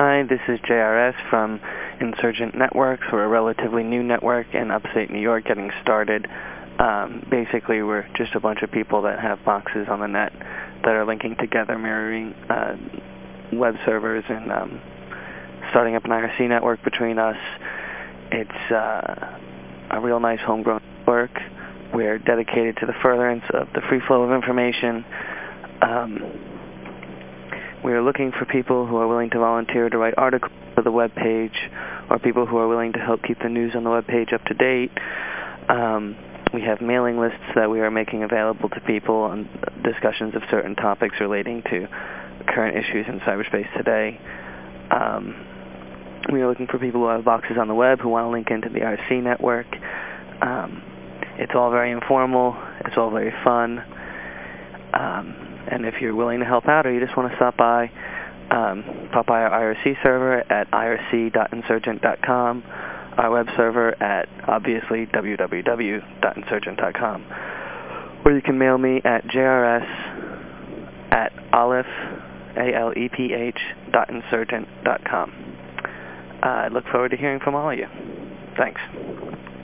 Hi, this is JRS from Insurgent Networks. We're a relatively new network in upstate New York getting started. Um, basically, we're just a bunch of people that have boxes on the net that are linking together, mirroring uh, web servers and um, starting up an IRC network between us. It's uh, a real nice homegrown network. We're dedicated to the furtherance of the free flow of information. Um, we are looking for people who are willing to volunteer to write articles for the web page or people who are willing to help keep the news on the web page up to date. Um, we have mailing lists that we are making available to people on discussions of certain topics relating to current issues in cyberspace today. Um, we are looking for people who have boxes on the web who want to link into the IRC network. Um, it's all very informal. It's all very fun. Um, and if you're willing to help out or you just want to stop by, um, pop by our IRC server at irc.insurgent.com, our web server at obviously www.insurgent.com. Or you can mail me at jrs at aleph, A-L-E-P-H, dot insurgent.com. Uh, I look forward to hearing from all of you. Thanks.